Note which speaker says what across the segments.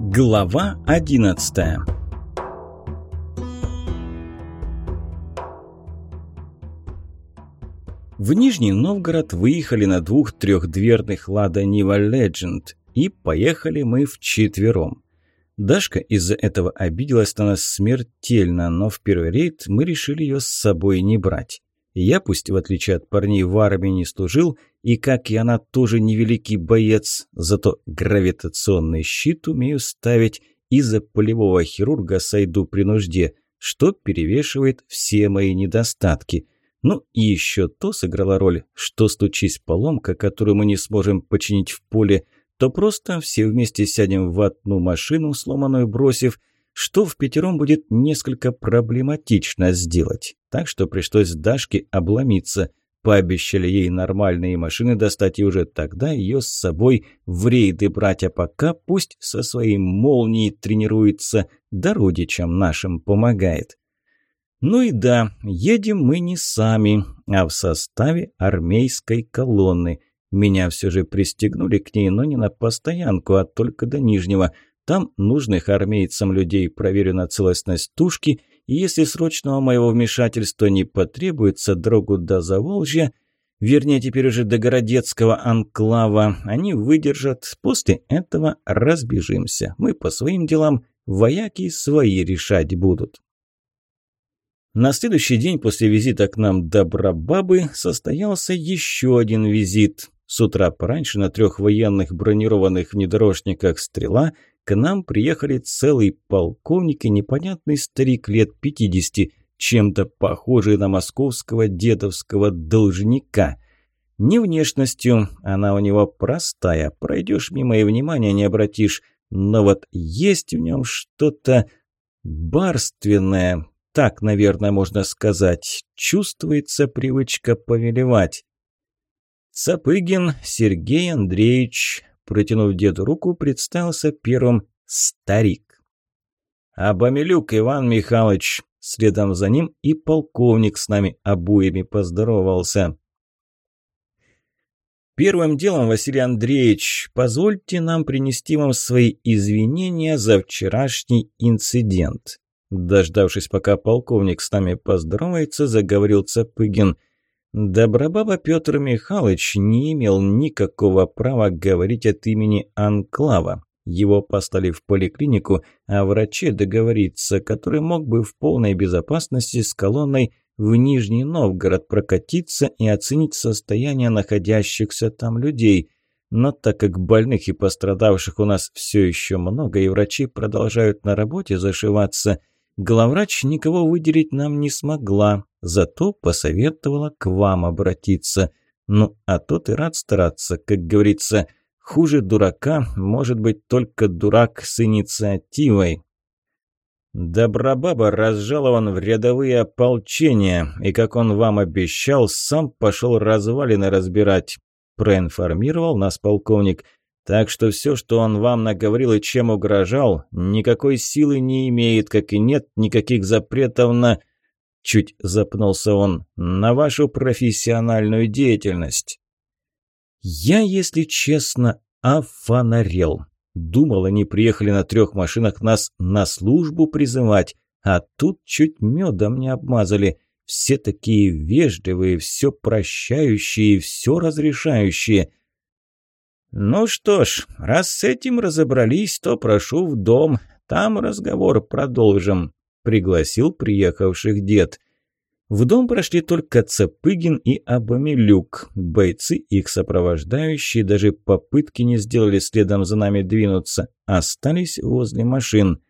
Speaker 1: Глава одиннадцатая В Нижний Новгород выехали на двух трехдверных «Лада Нива Legend и поехали мы вчетвером. Дашка из-за этого обиделась на нас смертельно, но в первый рейд мы решили ее с собой не брать. Я, пусть в отличие от парней в армии не служил, и как и она тоже невеликий боец, зато гравитационный щит умею ставить и за полевого хирурга сойду при нужде, что перевешивает все мои недостатки. Ну и еще то сыграло роль, что стучись поломка, которую мы не сможем починить в поле, то просто все вместе сядем в одну машину, сломанную бросив, что в пятером будет несколько проблематично сделать. Так что пришлось Дашке обломиться. Пообещали ей нормальные машины достать и уже тогда ее с собой в рейды брать, а пока пусть со своей молнией тренируется, да родичам нашим помогает. Ну и да, едем мы не сами, а в составе армейской колонны. Меня все же пристегнули к ней, но не на постоянку, а только до Нижнего – там нужных армейцам людей проверю на целостность тушки, и если срочного моего вмешательства не потребуется дорогу до Заволжья, вернее теперь уже до Городецкого анклава, они выдержат, после этого разбежимся. Мы по своим делам, вояки свои решать будут. На следующий день после визита к нам Добробабы состоялся еще один визит. С утра пораньше на трех военных бронированных внедорожниках «Стрела» К нам приехали целый полковник и непонятный старик лет 50, чем-то похожий на московского дедовского должника. Не внешностью, она у него простая, пройдешь мимо и внимания не обратишь, но вот есть в нем что-то барственное, так, наверное, можно сказать, чувствуется привычка повелевать. Цапыгин Сергей Андреевич, Протянув деду руку, представился первым старик. «Абамелюк Иван Михайлович!» Следом за ним и полковник с нами обоими поздоровался. Первым делом, Василий Андреевич, позвольте нам принести вам свои извинения за вчерашний инцидент. Дождавшись, пока полковник с нами поздоровается, заговорил Цапыгин – Добробаба Петр Михайлович не имел никакого права говорить от имени Анклава. Его послали в поликлинику, а враче договориться, который мог бы в полной безопасности с колонной в Нижний Новгород прокатиться и оценить состояние находящихся там людей. Но так как больных и пострадавших у нас все еще много, и врачи продолжают на работе зашиваться, главврач никого выделить нам не смогла, Зато посоветовала к вам обратиться. Ну, а тот и рад стараться, как говорится, хуже дурака может быть только дурак с инициативой. Добробаба разжалован в рядовые ополчения, и, как он вам обещал, сам пошел развалины разбирать, проинформировал нас полковник. Так что все, что он вам наговорил и чем угрожал, никакой силы не имеет, как и нет никаких запретов на... Чуть запнулся он. «На вашу профессиональную деятельность». Я, если честно, офонарел. Думал, они приехали на трех машинах нас на службу призывать, а тут чуть медом не обмазали. Все такие вежливые, все прощающие, все разрешающие. «Ну что ж, раз с этим разобрались, то прошу в дом, там разговор продолжим», пригласил приехавших дед. В дом прошли только Цапыгин и Абамелюк. Бойцы, их сопровождающие, даже попытки не сделали следом за нами двинуться. Остались возле машин.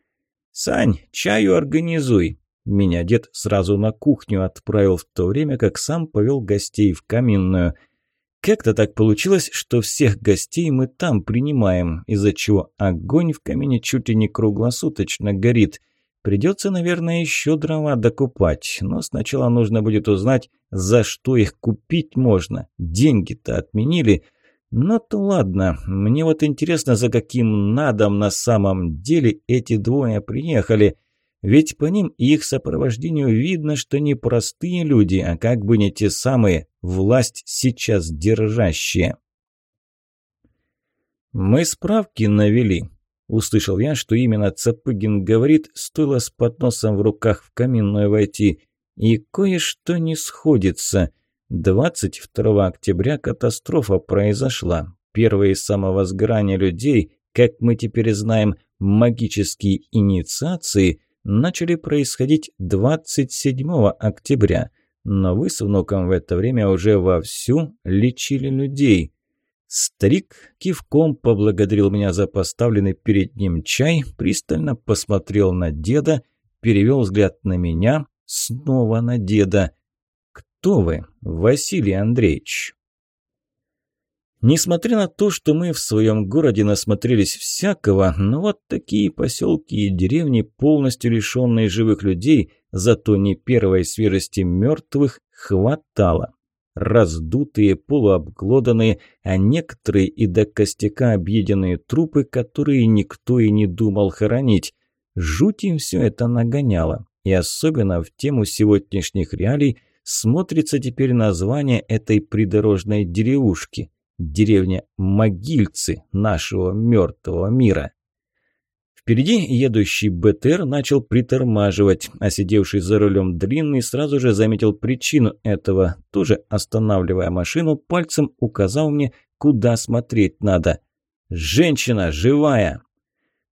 Speaker 1: «Сань, чаю организуй!» Меня дед сразу на кухню отправил в то время, как сам повел гостей в каминную. Как-то так получилось, что всех гостей мы там принимаем, из-за чего огонь в камине чуть ли не круглосуточно горит. Придется, наверное, еще дрова докупать, но сначала нужно будет узнать, за что их купить можно. Деньги-то отменили. Но то ладно, мне вот интересно, за каким надом на самом деле эти двое приехали. Ведь по ним и их сопровождению видно, что не простые люди, а как бы не те самые, власть сейчас держащие. Мы справки навели. Услышал я, что именно Цапыгин говорит, стоило с подносом в руках в каминную войти. И кое-что не сходится. 22 октября катастрофа произошла. Первые самовозгорания людей, как мы теперь знаем, магические инициации, начали происходить 27 октября. Но вы с внуком в это время уже вовсю лечили людей. Старик кивком поблагодарил меня за поставленный перед ним чай, пристально посмотрел на деда, перевел взгляд на меня, снова на деда. «Кто вы, Василий Андреевич?» Несмотря на то, что мы в своем городе насмотрелись всякого, но вот такие поселки и деревни, полностью лишенные живых людей, зато не первой свежести мертвых, хватало раздутые, полуобглоданные, а некоторые и до костяка объеденные трупы, которые никто и не думал хоронить. Жуть им все это нагоняло, и особенно в тему сегодняшних реалий смотрится теперь название этой придорожной деревушки – деревня Могильцы нашего мертвого мира. Впереди едущий БТР начал притормаживать, а сидевший за рулем длинный сразу же заметил причину этого, тоже останавливая машину, пальцем указал мне, куда смотреть надо. «Женщина живая!»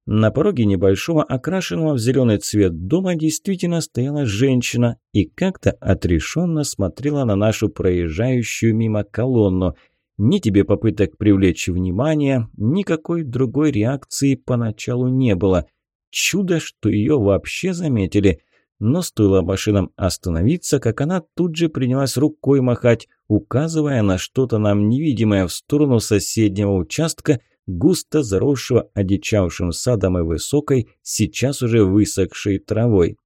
Speaker 1: На пороге небольшого, окрашенного в зеленый цвет дома действительно стояла женщина и как-то отрешенно смотрела на нашу проезжающую мимо колонну – ни тебе попыток привлечь внимание, никакой другой реакции поначалу не было. Чудо, что ее вообще заметили. Но стоило машинам остановиться, как она тут же принялась рукой махать, указывая на что-то нам невидимое в сторону соседнего участка, густо заросшего одичавшим садом и высокой, сейчас уже высохшей травой.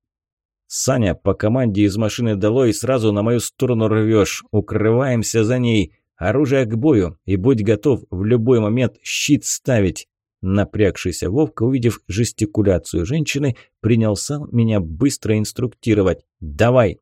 Speaker 1: «Саня, по команде из машины долой сразу на мою сторону рвешь. Укрываемся за ней. Оружие к бою и будь готов в любой момент щит ставить. Напрягшийся Вовка, увидев жестикуляцию женщины, принялся меня быстро инструктировать. «Давай!»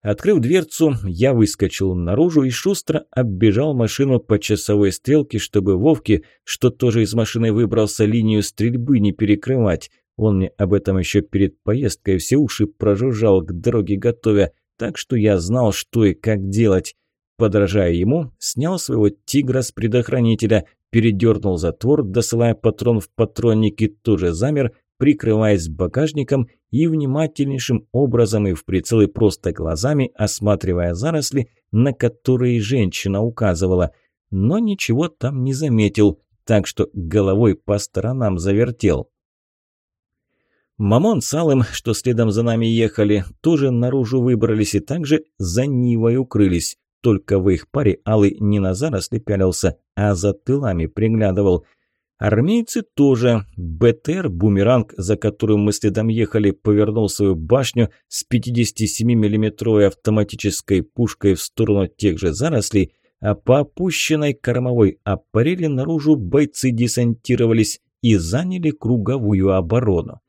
Speaker 1: Открыв дверцу, я выскочил наружу и шустро оббежал машину по часовой стрелке, чтобы Вовке, что тоже из машины выбрался, линию стрельбы не перекрывать. Он мне об этом еще перед поездкой все уши прожужжал к дороге готовя, так что я знал, что и как делать. Подражая ему, снял своего тигра с предохранителя, передернул затвор, досылая патрон в патронник и тоже замер, прикрываясь багажником и внимательнейшим образом и в прицелы просто глазами осматривая заросли, на которые женщина указывала. Но ничего там не заметил, так что головой по сторонам завертел. Мамон с Алым, что следом за нами ехали, тоже наружу выбрались и также за Нивой укрылись. Только в их паре Алый не на заросли пялился, а за тылами приглядывал. Армейцы тоже. БТР «Бумеранг», за которым мы следом ехали, повернул свою башню с 57 миллиметровой автоматической пушкой в сторону тех же зарослей, а по опущенной кормовой аппарели наружу бойцы десантировались и заняли круговую оборону.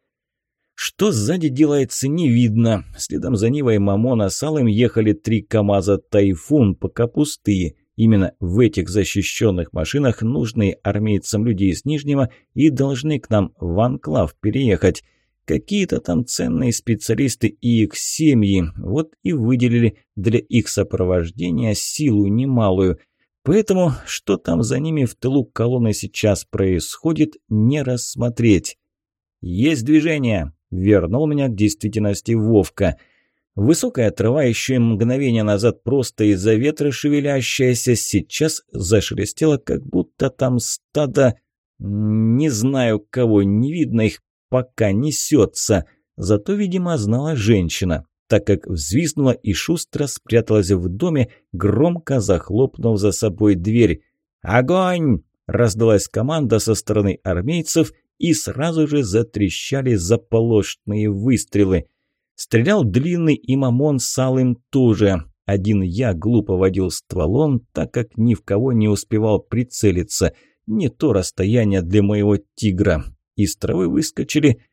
Speaker 1: Что сзади делается, не видно. Следом за Нивой Мамона с Алым ехали три КамАЗа «Тайфун», пока пустые. Именно в этих защищенных машинах нужные армейцам люди из Нижнего и должны к нам в Анклав переехать. Какие-то там ценные специалисты и их семьи, вот и выделили для их сопровождения силу немалую. Поэтому, что там за ними в тылу колонны сейчас происходит, не рассмотреть. «Есть движение!» Вернул меня к действительности Вовка. Высокая трава, еще и мгновение назад просто из-за ветра шевелящаяся, сейчас зашелестела, как будто там стадо... Не знаю кого, не видно их, пока несется. Зато, видимо, знала женщина, так как взвизгнула и шустро спряталась в доме, громко захлопнув за собой дверь. «Огонь!» – раздалась команда со стороны армейцев, и сразу же затрещали заполошные выстрелы. Стрелял длинный и Мамон с Алым тоже. Один я глупо водил стволом, так как ни в кого не успевал прицелиться. Не то расстояние для моего тигра. Из травы выскочили...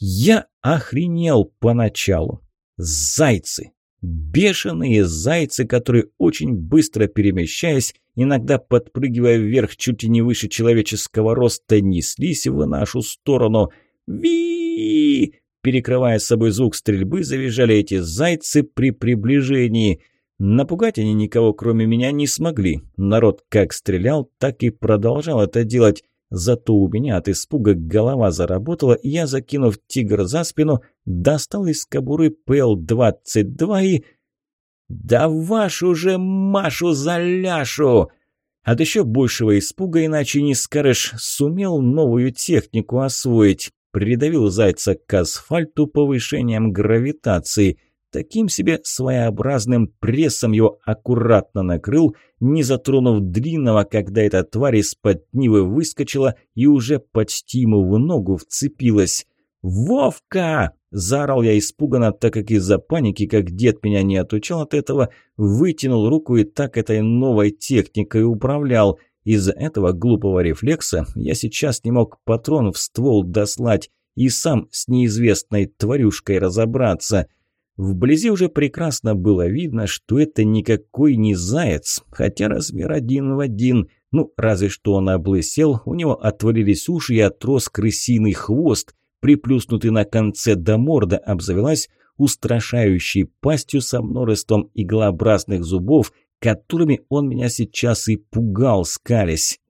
Speaker 1: Я охренел поначалу. Зайцы! Бешеные зайцы, которые очень быстро перемещаясь, иногда подпрыгивая вверх чуть не выше человеческого роста, неслись в нашу сторону. ви Перекрывая собой звук стрельбы, завизжали эти зайцы при приближении. Напугать они никого, кроме меня, не смогли. Народ как стрелял, так и продолжал это делать. Зато у меня от испуга голова заработала, и я, закинув тигр за спину, достал из кобуры ПЛ-22 и... «Да вашу же Машу за ляшу!» От еще большего испуга, иначе не скажешь, сумел новую технику освоить. Придавил зайца к асфальту повышением гравитации – Таким себе своеобразным прессом его аккуратно накрыл, не затронув длинного, когда эта тварь из-под Нивы выскочила и уже почти ему в ногу вцепилась. «Вовка!» – заорал я испуганно, так как из-за паники, как дед меня не отучал от этого, вытянул руку и так этой новой техникой управлял. Из-за этого глупого рефлекса я сейчас не мог патрон в ствол дослать и сам с неизвестной тварюшкой разобраться – Вблизи уже прекрасно было видно, что это никакой не заяц, хотя размер один в один. Ну, разве что он облысел, у него отвалились уши и отрос крысиный хвост, приплюснутый на конце до морда обзавелась устрашающей пастью со множеством иглообразных зубов, которыми он меня сейчас и пугал, скались.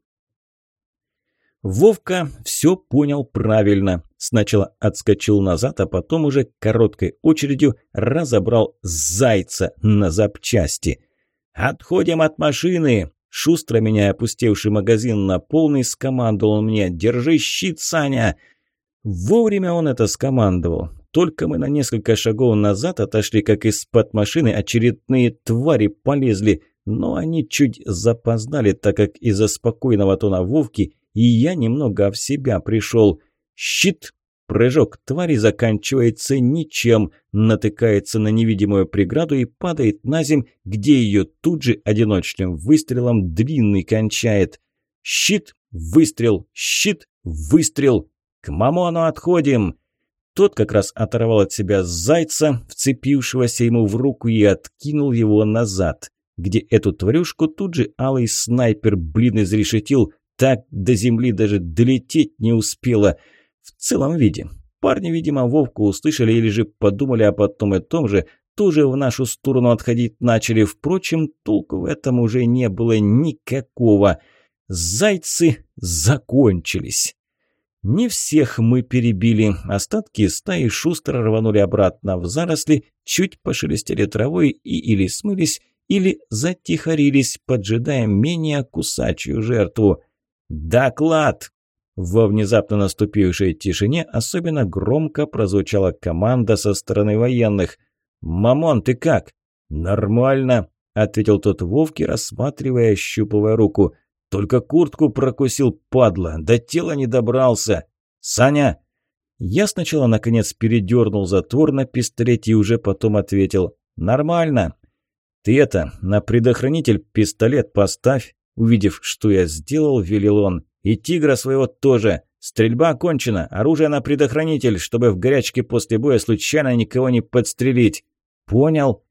Speaker 1: Вовка все понял правильно. Сначала отскочил назад, а потом уже короткой очередью разобрал зайца на запчасти. «Отходим от машины!» Шустро меняя опустевший магазин на полный, скомандовал мне «Держи щит, Саня!» Вовремя он это скомандовал. Только мы на несколько шагов назад отошли, как из-под машины очередные твари полезли, но они чуть запоздали, так как из-за спокойного тона Вовки и я немного в себя пришел. Щит! Прыжок твари заканчивается ничем, натыкается на невидимую преграду и падает на земь, где ее тут же одиночным выстрелом длинный кончает. Щит, выстрел, щит, выстрел. К мамону отходим. Тот как раз оторвал от себя зайца, вцепившегося ему в руку, и откинул его назад, где эту тварюшку тут же алый снайпер блин изрешетил, так до земли даже долететь не успела. В целом виде. Парни, видимо, Вовку услышали или же подумали о потом и том же, тоже в нашу сторону отходить начали. Впрочем, толку в этом уже не было никакого. Зайцы закончились. Не всех мы перебили. Остатки стаи шустро рванули обратно в заросли, чуть пошелестели травой и или смылись, или затихарились, поджидая менее кусачую жертву. «Доклад!» Во внезапно наступившей тишине особенно громко прозвучала команда со стороны военных. «Мамон, ты как?» «Нормально», – ответил тот Вовке, рассматривая, щупывая руку. «Только куртку прокусил, падла, до тела не добрался. Саня!» Я сначала, наконец, передернул затвор на пистолете и уже потом ответил. «Нормально». «Ты это, на предохранитель пистолет поставь». Увидев, что я сделал, велел он. «И тигра своего тоже. Стрельба окончена. Оружие на предохранитель, чтобы в горячке после боя случайно никого не подстрелить». «Понял».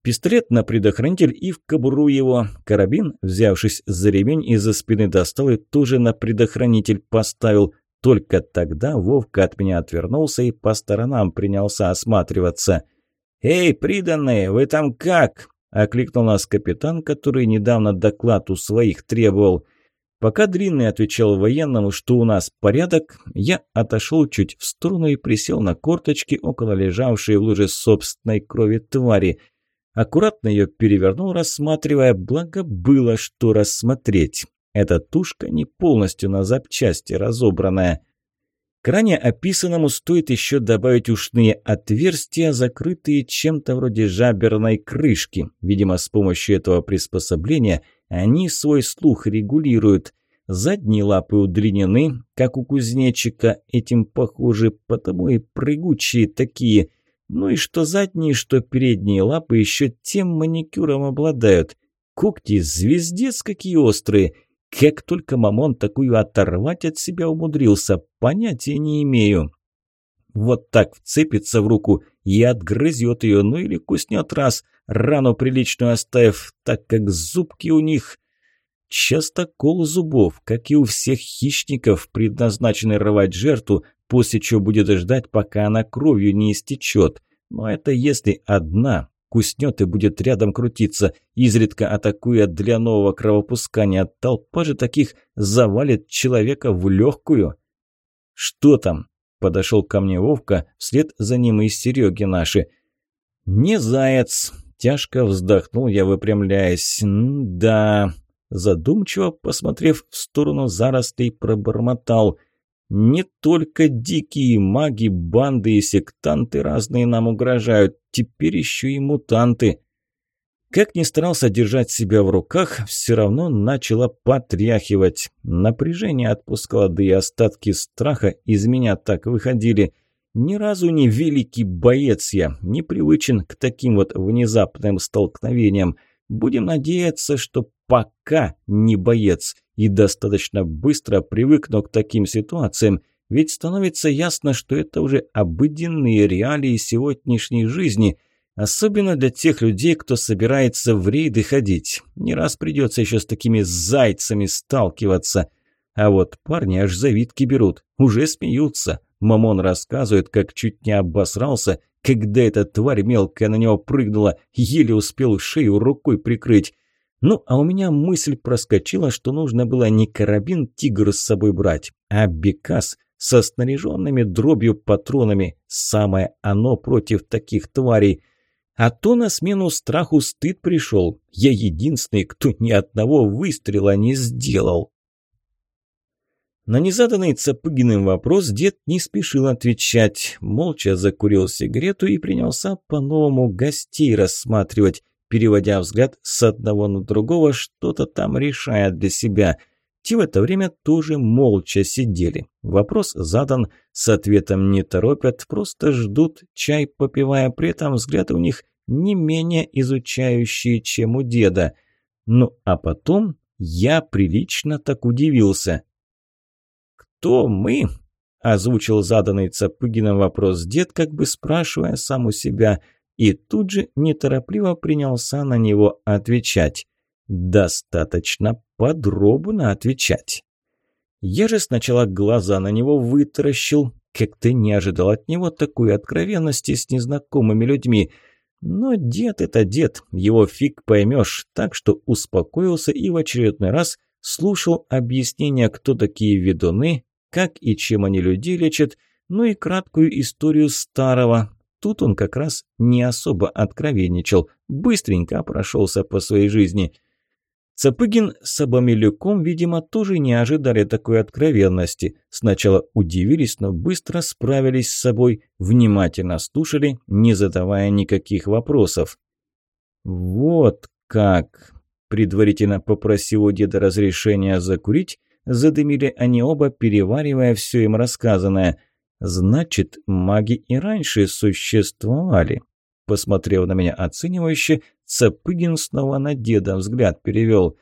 Speaker 1: Пистолет на предохранитель и в кобуру его. Карабин, взявшись за ремень, из-за спины достал и тоже на предохранитель поставил. Только тогда Вовка от меня отвернулся и по сторонам принялся осматриваться. «Эй, приданные, вы там как?» Окликнул нас капитан, который недавно доклад у своих требовал. Пока Длинный отвечал военному, что у нас порядок, я отошел чуть в сторону и присел на корточки около лежавшей в луже собственной крови твари. Аккуратно ее перевернул, рассматривая, благо было что рассмотреть. Эта тушка не полностью на запчасти разобранная. К ранее описанному стоит еще добавить ушные отверстия, закрытые чем-то вроде жаберной крышки. Видимо, с помощью этого приспособления они свой слух регулируют. Задние лапы удлинены, как у кузнечика, этим похожи, потому и прыгучие такие. Ну и что задние, что передние лапы еще тем маникюром обладают. Когти звездец какие острые – как только Мамон такую оторвать от себя умудрился, понятия не имею. Вот так вцепится в руку и отгрызет ее, ну или куснет раз, рану приличную оставив, так как зубки у них... Частокол зубов, как и у всех хищников, предназначены рвать жертву, после чего будет ждать, пока она кровью не истечет. Но это если одна, куснет и будет рядом крутиться, изредка атакуя для нового кровопускания. Толпа же таких завалит человека в легкую. «Что там?» – подошел ко мне Вовка, вслед за ним и Сереги наши. «Не заяц!» – тяжко вздохнул я, выпрямляясь. «Да...» Задумчиво, посмотрев в сторону зарослей, пробормотал – не только дикие маги, банды и сектанты разные нам угрожают, теперь еще и мутанты. Как ни старался держать себя в руках, все равно начало потряхивать. Напряжение отпускало, да и остатки страха из меня так выходили. Ни разу не великий боец я, не привычен к таким вот внезапным столкновениям. Будем надеяться, что пока не боец и достаточно быстро привыкну к таким ситуациям, ведь становится ясно, что это уже обыденные реалии сегодняшней жизни, особенно для тех людей, кто собирается в рейды ходить. Не раз придется еще с такими зайцами сталкиваться. А вот парни аж завидки берут, уже смеются. Мамон рассказывает, как чуть не обосрался, когда эта тварь мелкая на него прыгнула, еле успел шею рукой прикрыть. Ну, а у меня мысль проскочила, что нужно было не карабин «Тигр» с собой брать, а «Бекас» со снаряженными дробью патронами. Самое оно против таких тварей. А то на смену страху стыд пришел. Я единственный, кто ни одного выстрела не сделал. На незаданный Цапыгиным вопрос дед не спешил отвечать, молча закурил сигарету и принялся по-новому гостей рассматривать переводя взгляд с одного на другого, что-то там решая для себя. Те в это время тоже молча сидели. Вопрос задан, с ответом не торопят, просто ждут, чай попивая, при этом взгляды у них не менее изучающие, чем у деда. Ну, а потом я прилично так удивился. «Кто мы?» – озвучил заданный Цапыгином вопрос дед, как бы спрашивая сам у себя – и тут же неторопливо принялся на него отвечать. Достаточно подробно отвечать. Я же сначала глаза на него вытаращил, как-то не ожидал от него такой откровенности с незнакомыми людьми. Но дед это дед, его фиг поймешь, так что успокоился и в очередной раз слушал объяснения, кто такие ведуны, как и чем они людей лечат, ну и краткую историю старого, Тут он как раз не особо откровенничал, быстренько прошелся по своей жизни. Цапыгин с Абамелюком, видимо, тоже не ожидали такой откровенности. Сначала удивились, но быстро справились с собой, внимательно слушали, не задавая никаких вопросов. «Вот как!» Предварительно попросив у деда разрешения закурить, задымили они оба, переваривая все им рассказанное – Значит, маги и раньше существовали. Посмотрев на меня оценивающе, Цапыгин снова на деда взгляд перевел.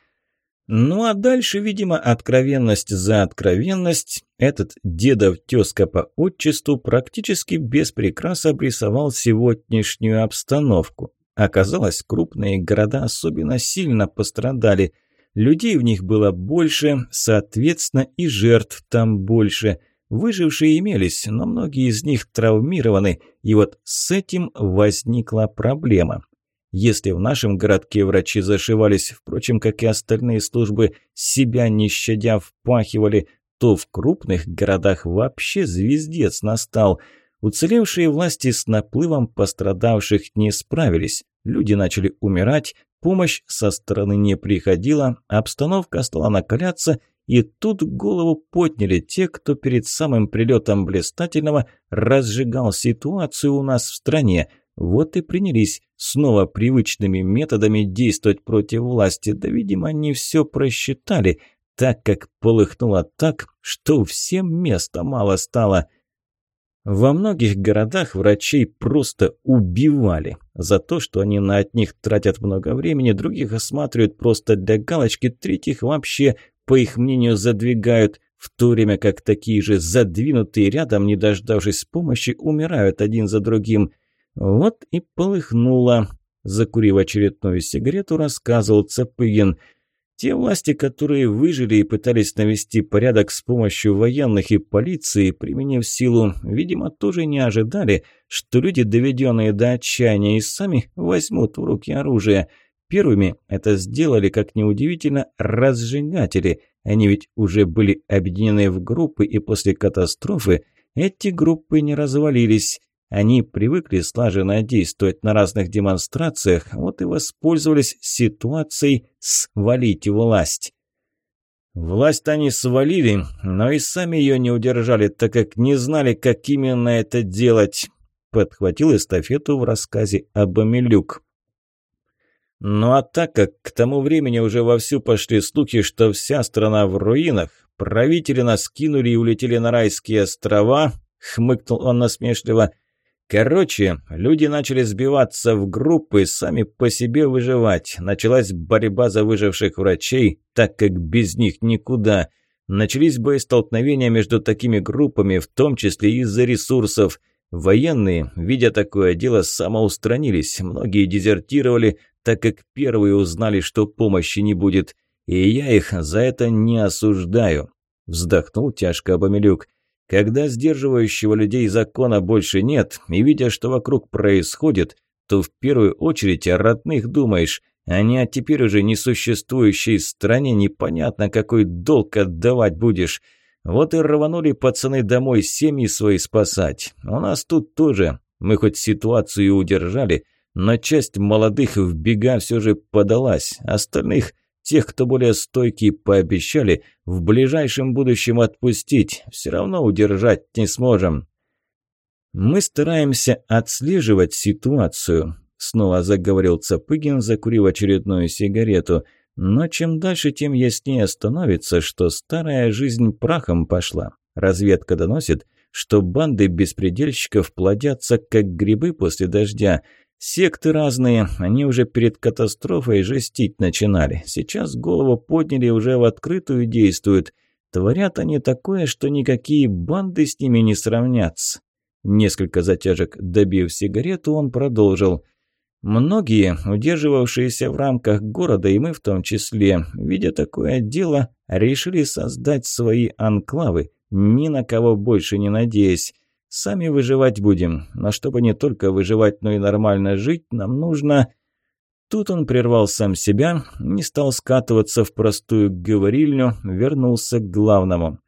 Speaker 1: Ну а дальше, видимо, откровенность за откровенность, этот дедов тезка по отчеству практически без прикраса обрисовал сегодняшнюю обстановку. Оказалось, крупные города особенно сильно пострадали. Людей в них было больше, соответственно, и жертв там больше – Выжившие имелись, но многие из них травмированы, и вот с этим возникла проблема. Если в нашем городке врачи зашивались, впрочем, как и остальные службы, себя не щадя впахивали, то в крупных городах вообще звездец настал. Уцелевшие власти с наплывом пострадавших не справились. Люди начали умирать, помощь со стороны не приходила, обстановка стала накаляться, и тут голову подняли те, кто перед самым прилетом блистательного разжигал ситуацию у нас в стране. Вот и принялись снова привычными методами действовать против власти. Да, видимо, они все просчитали, так как полыхнуло так, что всем места мало стало. Во многих городах врачей просто убивали. За то, что они на одних тратят много времени, других осматривают просто для галочки, третьих вообще по их мнению, задвигают, в то время как такие же задвинутые рядом, не дождавшись помощи, умирают один за другим. Вот и полыхнуло. Закурив очередную сигарету, рассказывал Цапыгин. Те власти, которые выжили и пытались навести порядок с помощью военных и полиции, применив силу, видимо, тоже не ожидали, что люди, доведенные до отчаяния, и сами возьмут в руки оружие. Первыми это сделали, как неудивительно, разжигатели. Они ведь уже были объединены в группы, и после катастрофы эти группы не развалились. Они привыкли слаженно действовать на разных демонстрациях, вот и воспользовались ситуацией свалить власть. Власть они свалили, но и сами ее не удержали, так как не знали, как именно это делать. Подхватил эстафету в рассказе Абамелюк. Ну а так как к тому времени уже вовсю пошли слухи, что вся страна в руинах, правители нас кинули и улетели на райские острова, хмыкнул он насмешливо, Короче, люди начали сбиваться в группы, сами по себе выживать. Началась борьба за выживших врачей, так как без них никуда. Начались боестолкновения между такими группами, в том числе из-за ресурсов. Военные, видя такое дело, самоустранились. Многие дезертировали, так как первые узнали, что помощи не будет. И я их за это не осуждаю. Вздохнул тяжко Абамелюк. Когда сдерживающего людей закона больше нет, и видя, что вокруг происходит, то в первую очередь о родных думаешь, а не о теперь уже несуществующей стране непонятно, какой долг отдавать будешь. Вот и рванули пацаны домой семьи свои спасать. У нас тут тоже. Мы хоть ситуацию удержали, но часть молодых в бега все же подалась. Остальных Тех, кто более стойкий, пообещали в ближайшем будущем отпустить. Все равно удержать не сможем. Мы стараемся отслеживать ситуацию. Снова заговорил Цапыгин, закурив очередную сигарету. Но чем дальше, тем яснее становится, что старая жизнь прахом пошла. Разведка доносит, что банды беспредельщиков плодятся, как грибы после дождя – Секты разные, они уже перед катастрофой жестить начинали. Сейчас голову подняли и уже в открытую действуют. Творят они такое, что никакие банды с ними не сравнятся. Несколько затяжек добив сигарету, он продолжил. Многие, удерживавшиеся в рамках города, и мы в том числе, видя такое дело, решили создать свои анклавы, ни на кого больше не надеясь. Сами выживать будем, но чтобы не только выживать, но и нормально жить, нам нужно...» Тут он прервал сам себя, не стал скатываться в простую говорильню, вернулся к главному.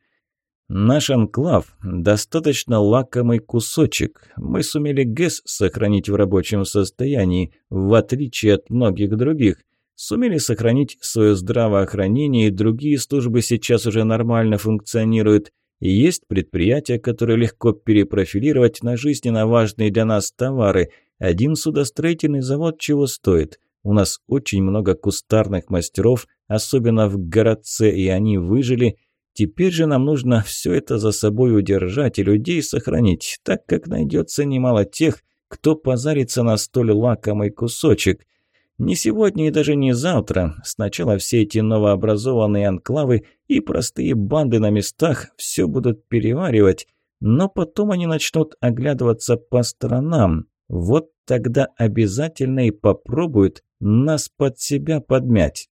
Speaker 1: «Наш анклав – достаточно лакомый кусочек. Мы сумели ГЭС сохранить в рабочем состоянии, в отличие от многих других. Сумели сохранить свое здравоохранение, и другие службы сейчас уже нормально функционируют. И есть предприятия, которые легко перепрофилировать на жизненно важные для нас товары. Один судостроительный завод чего стоит? У нас очень много кустарных мастеров, особенно в городце, и они выжили. Теперь же нам нужно все это за собой удержать и людей сохранить, так как найдется немало тех, кто позарится на столь лакомый кусочек. Не сегодня и даже не завтра. Сначала все эти новообразованные анклавы и простые банды на местах все будут переваривать, но потом они начнут оглядываться по сторонам. Вот тогда обязательно и попробуют нас под себя подмять.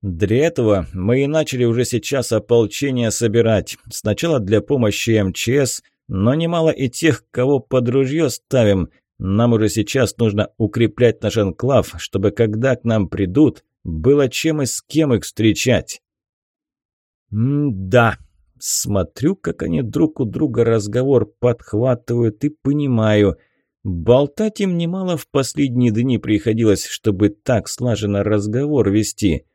Speaker 1: Для этого мы и начали уже сейчас ополчение собирать. Сначала для помощи МЧС, но немало и тех, кого под ружье ставим – нам уже сейчас нужно укреплять наш анклав, чтобы когда к нам придут, было чем и с кем их встречать. М-да. Смотрю, как они друг у друга разговор подхватывают и понимаю. Болтать им немало в последние дни приходилось, чтобы так слаженно разговор вести.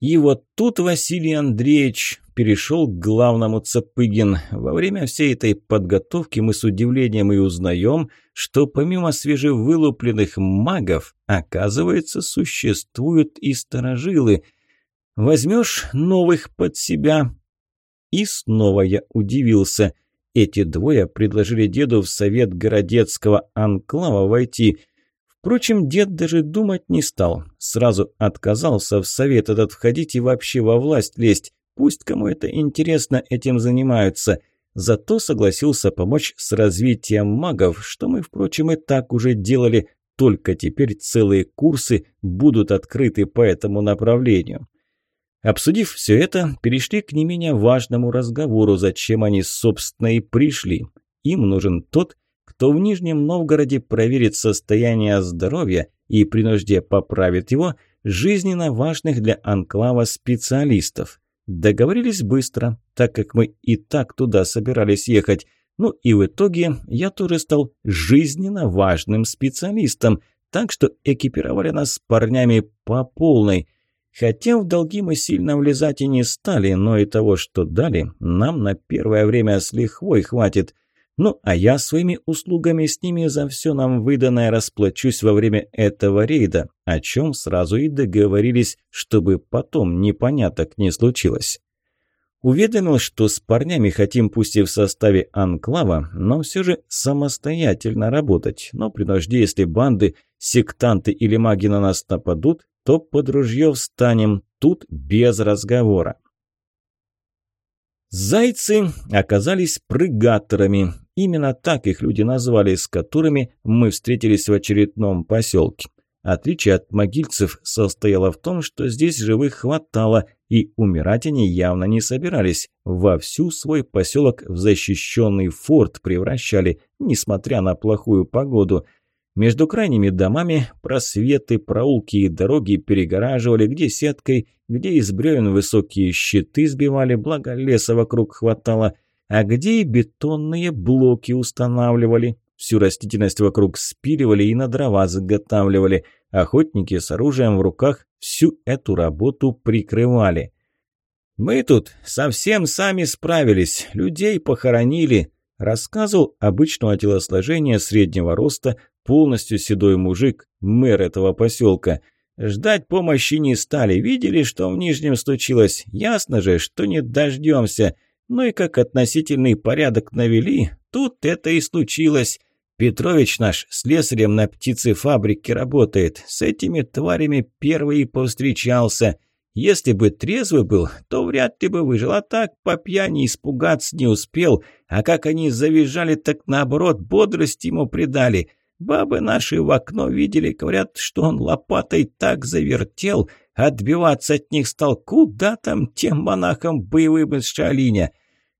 Speaker 1: И вот тут Василий Андреевич перешел к главному Цапыгин. Во время всей этой подготовки мы с удивлением и узнаем, что помимо свежевылупленных магов, оказывается, существуют и старожилы. Возьмешь новых под себя. И снова я удивился. Эти двое предложили деду в совет городецкого анклава войти – Впрочем, дед даже думать не стал. Сразу отказался в совет этот входить и вообще во власть лезть. Пусть кому это интересно, этим занимаются. зато согласился помочь с развитием магов, что мы, впрочем, и так уже делали, только теперь целые курсы будут открыты по этому направлению. Обсудив все это, перешли к не менее важному разговору, зачем они, собственно, и пришли. Им нужен тот, кто в Нижнем Новгороде проверит состояние здоровья и при нужде поправит его жизненно важных для анклава специалистов. Договорились быстро, так как мы и так туда собирались ехать. Ну и в итоге я тоже стал жизненно важным специалистом, так что экипировали нас с парнями по полной – Хотя в долги мы сильно влезать и не стали, но и того, что дали, нам на первое время с лихвой хватит. Ну, а я своими услугами с ними за все нам выданное расплачусь во время этого рейда, о чем сразу и договорились, чтобы потом непоняток не случилось. Уведомил, что с парнями хотим пусть и в составе анклава, но все же самостоятельно работать. Но при нужде, если банды, сектанты или маги на нас нападут, то под ружье встанем, тут без разговора. Зайцы оказались прыгаторами. Именно так их люди назвали, с которыми мы встретились в очередном поселке. Отличие от могильцев состояло в том, что здесь живых хватало, и умирать они явно не собирались. Вовсю свой поселок в защищенный форт превращали, несмотря на плохую погоду – между крайними домами просветы, проулки и дороги перегораживали, где сеткой, где из бревен высокие щиты сбивали, благо леса вокруг хватало, а где и бетонные блоки устанавливали. Всю растительность вокруг спиливали и на дрова заготавливали. Охотники с оружием в руках всю эту работу прикрывали. «Мы тут совсем сами справились, людей похоронили», рассказывал обычного телосложения среднего роста, полностью седой мужик, мэр этого поселка. Ждать помощи не стали, видели, что в Нижнем случилось. Ясно же, что не дождемся. Ну и как относительный порядок навели, тут это и случилось. Петрович наш слесарем на птицефабрике работает. С этими тварями первый и повстречался. Если бы трезвый был, то вряд ли бы выжил, а так по пьяни испугаться не успел. А как они завизжали, так наоборот бодрость ему придали. Бабы наши в окно видели, говорят, что он лопатой так завертел, отбиваться от них стал. Куда там тем монахам боевым из Шалиня?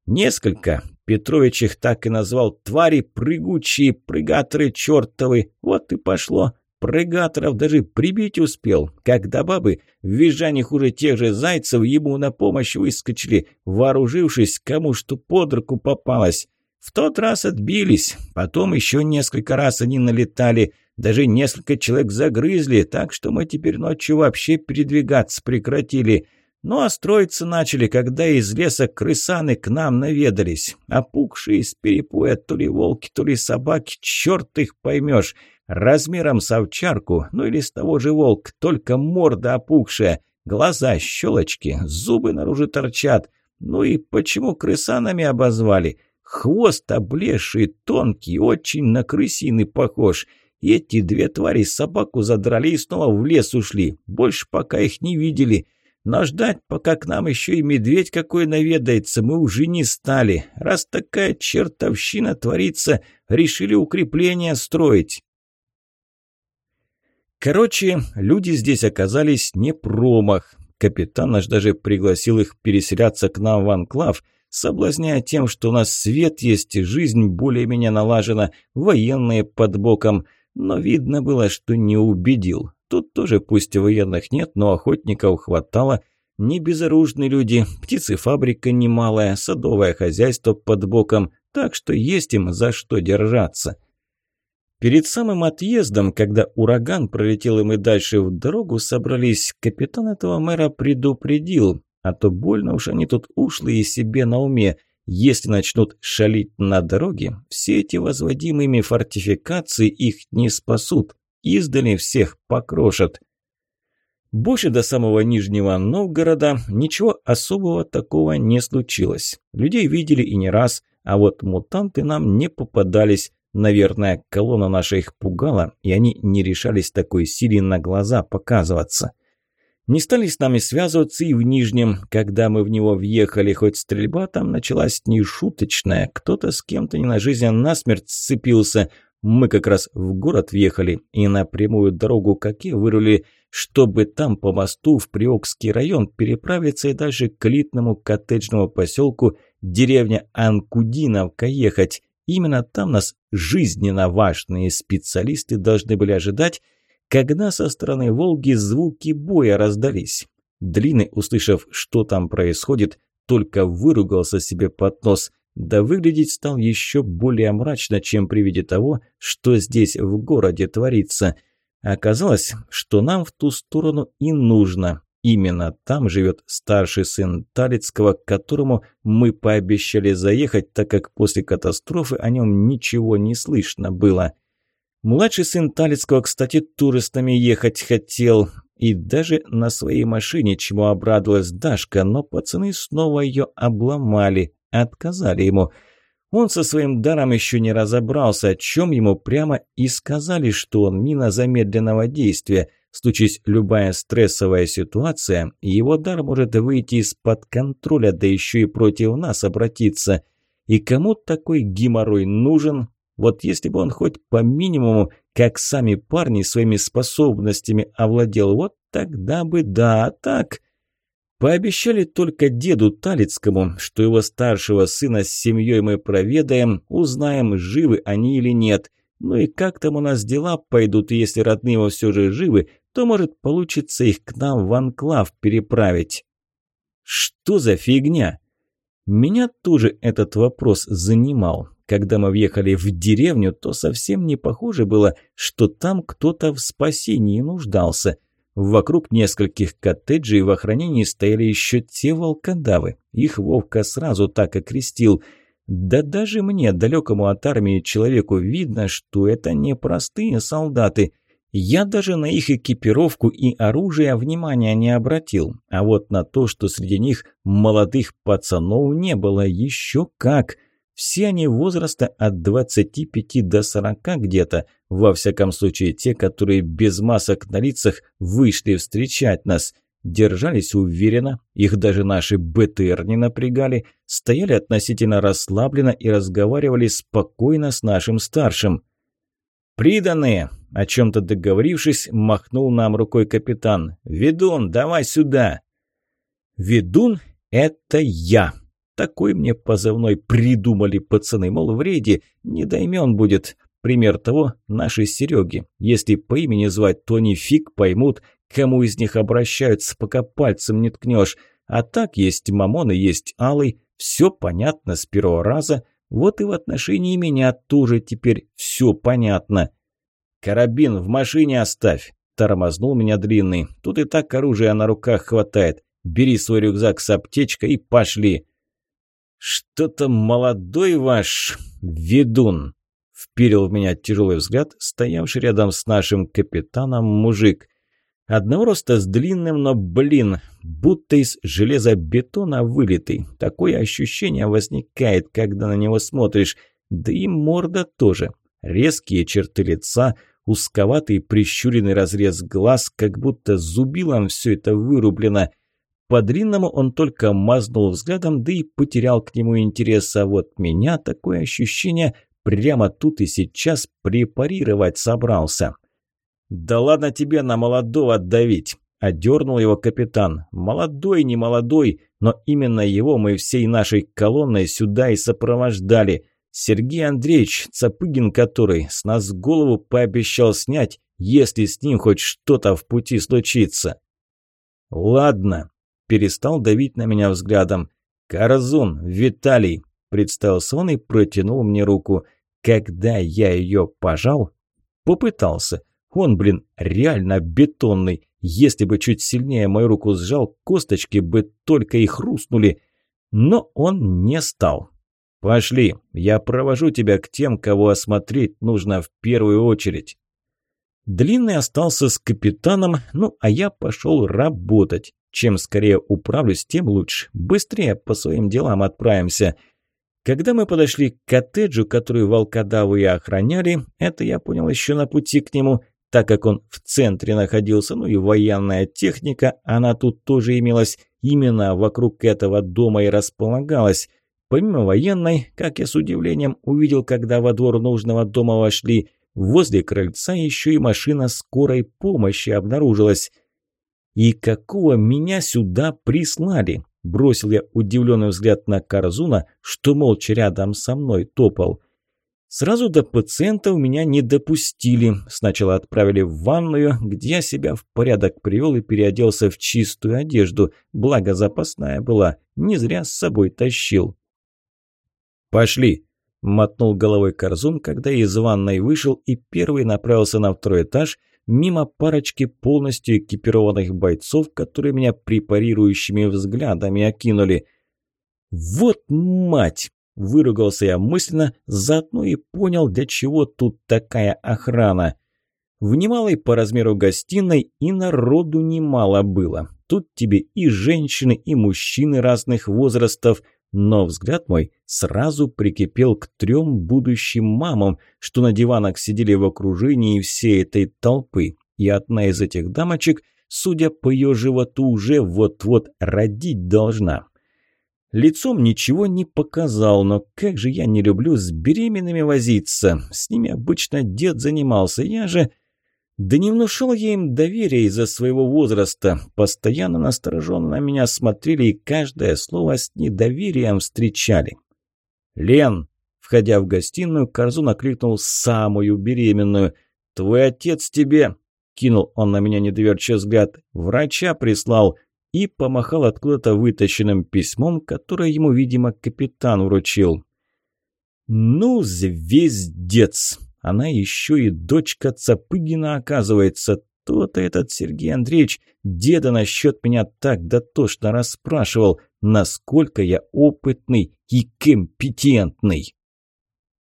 Speaker 1: Несколько. Петрович их так и назвал. Твари прыгучие, прыгаторы чертовы. Вот и пошло. Прыгаторов даже прибить успел. Когда бабы, визжа не хуже тех же зайцев, ему на помощь выскочили, вооружившись, кому что под руку попалось. В тот раз отбились, потом еще несколько раз они налетали, даже несколько человек загрызли, так что мы теперь ночью вообще передвигаться прекратили. Ну а строиться начали, когда из леса крысаны к нам наведались. Опухшие из перепоя то ли волки, то ли собаки, черт их поймешь. Размером с овчарку, ну или с того же волк, только морда опухшая, глаза щелочки, зубы наружу торчат. Ну и почему крысанами обозвали? Хвост облезший, тонкий, очень на крысины похож. Эти две твари собаку задрали и снова в лес ушли. Больше пока их не видели. Но ждать, пока к нам еще и медведь какой наведается, мы уже не стали. Раз такая чертовщина творится, решили укрепление строить. Короче, люди здесь оказались не промах. Капитан наш даже пригласил их переселяться к нам в анклав – соблазняя тем, что у нас свет есть жизнь более-менее налажена, военные под боком. Но видно было, что не убедил. Тут тоже пусть военных нет, но охотников хватало. Не безоружные люди, птицефабрика немалая, садовое хозяйство под боком, так что есть им за что держаться. Перед самым отъездом, когда ураган пролетел и мы дальше в дорогу собрались, капитан этого мэра предупредил, а то больно уж они тут ушлые себе на уме. Если начнут шалить на дороге, все эти возводимыми фортификации их не спасут. Издали всех покрошат. Больше до самого Нижнего Новгорода ничего особого такого не случилось. Людей видели и не раз, а вот мутанты нам не попадались. Наверное, колонна наша их пугала, и они не решались такой силе на глаза показываться. Не стали с нами связываться и в Нижнем, когда мы в него въехали, хоть стрельба там началась нешуточная. Кто-то с кем-то не на жизнь, а на смерть сцепился. Мы как раз в город въехали и на прямую дорогу Каке вырулили, чтобы там по мосту в Приокский район переправиться и дальше к элитному коттеджному поселку деревня Анкудиновка ехать. Именно там нас жизненно важные специалисты должны были ожидать, когда со стороны Волги звуки боя раздались. Длинный, услышав, что там происходит, только выругался себе под нос, да выглядеть стал еще более мрачно, чем при виде того, что здесь в городе творится. Оказалось, что нам в ту сторону и нужно. Именно там живет старший сын Талицкого, к которому мы пообещали заехать, так как после катастрофы о нем ничего не слышно было. Младший сын Талицкого, кстати, туристами ехать хотел. И даже на своей машине, чему обрадовалась Дашка, но пацаны снова ее обломали, отказали ему. Он со своим даром еще не разобрался, о чем ему прямо и сказали, что он мина замедленного действия. Случись любая стрессовая ситуация, его дар может выйти из-под контроля, да еще и против нас обратиться. И кому такой геморрой нужен, вот если бы он хоть по минимуму, как сами парни своими способностями овладел, вот тогда бы да, а так... Пообещали только деду Талицкому, что его старшего сына с семьей мы проведаем, узнаем, живы они или нет. Ну и как там у нас дела пойдут, если родные его все же живы, то, может, получится их к нам в анклав переправить. Что за фигня? Меня тоже этот вопрос занимал. Когда мы въехали в деревню, то совсем не похоже было, что там кто-то в спасении нуждался. Вокруг нескольких коттеджей в охранении стояли еще те волкодавы. Их Вовка сразу так окрестил. Да даже мне, далекому от армии человеку, видно, что это не простые солдаты. Я даже на их экипировку и оружие внимания не обратил. А вот на то, что среди них молодых пацанов не было, еще как – все они возраста от 25 до 40 где-то, во всяком случае те, которые без масок на лицах вышли встречать нас. Держались уверенно, их даже наши БТР не напрягали, стояли относительно расслабленно и разговаривали спокойно с нашим старшим. «Приданные!» – о чем-то договорившись, махнул нам рукой капитан. «Ведун, давай сюда!» «Ведун – это я!» Такой мне позывной придумали пацаны, мол, в рейде недоимен будет. Пример того наши Сереги. Если по имени звать, то не фиг поймут, кому из них обращаются, пока пальцем не ткнешь. А так есть Мамон и есть Алый. Все понятно с первого раза. Вот и в отношении меня тоже теперь все понятно. «Карабин в машине оставь!» – тормознул меня длинный. «Тут и так оружия на руках хватает. Бери свой рюкзак с аптечкой и пошли!» «Что-то молодой ваш ведун!» Вперил в меня тяжелый взгляд, стоявший рядом с нашим капитаном мужик. Одного роста с длинным, но, блин, будто из железобетона вылитый. Такое ощущение возникает, когда на него смотришь. Да и морда тоже. Резкие черты лица, узковатый прищуренный разрез глаз, как будто зубилом все это вырублено. По длинному он только мазнул взглядом, да и потерял к нему интерес, а вот меня такое ощущение прямо тут и сейчас препарировать собрался. «Да ладно тебе на молодого давить!» – одернул его капитан. «Молодой, не молодой, но именно его мы всей нашей колонной сюда и сопровождали. Сергей Андреевич, Цапыгин который, с нас голову пообещал снять, если с ним хоть что-то в пути случится». «Ладно», перестал давить на меня взглядом. «Карзун, Виталий!» – представился он и протянул мне руку. Когда я ее пожал, попытался. Он, блин, реально бетонный. Если бы чуть сильнее мою руку сжал, косточки бы только и хрустнули. Но он не стал. «Пошли, я провожу тебя к тем, кого осмотреть нужно в первую очередь». Длинный остался с капитаном, ну а я пошел работать. Чем скорее управлюсь, тем лучше. Быстрее по своим делам отправимся. Когда мы подошли к коттеджу, который волкодавы охраняли, это я понял еще на пути к нему, так как он в центре находился, ну и военная техника, она тут тоже имелась, именно вокруг этого дома и располагалась. Помимо военной, как я с удивлением увидел, когда во двор нужного дома вошли, возле крыльца еще и машина скорой помощи обнаружилась. «И какого меня сюда прислали?» Бросил я удивленный взгляд на Корзуна, что молча рядом со мной топал. Сразу до пациента у меня не допустили. Сначала отправили в ванную, где я себя в порядок привел и переоделся в чистую одежду, благо запасная была, не зря с собой тащил. «Пошли!» – мотнул головой Корзун, когда из ванной вышел и первый направился на второй этаж, мимо парочки полностью экипированных бойцов, которые меня препарирующими взглядами окинули. «Вот мать!» Выругался я мысленно, заодно и понял, для чего тут такая охрана. В немалой по размеру гостиной и народу немало было. Тут тебе и женщины, и мужчины разных возрастов, но взгляд мой сразу прикипел к трем будущим мамам, что на диванах сидели в окружении всей этой толпы. И одна из этих дамочек, судя по ее животу, уже вот-вот родить должна. Лицом ничего не показал, но как же я не люблю с беременными возиться. С ними обычно дед занимался, я же... Да не внушал я им доверия из-за своего возраста. Постоянно настороженно на меня смотрели и каждое слово с недоверием встречали. «Лен!» Входя в гостиную, Корзун окликнул самую беременную. «Твой отец тебе...» Кинул он на меня недоверчивый взгляд. «Врача прислал и помахал откуда-то вытащенным письмом, которое ему, видимо, капитан вручил. «Ну, звездец! Она еще и дочка Цапыгина, оказывается. То-то этот Сергей Андреевич деда насчет меня так дотошно расспрашивал, насколько я опытный и компетентный».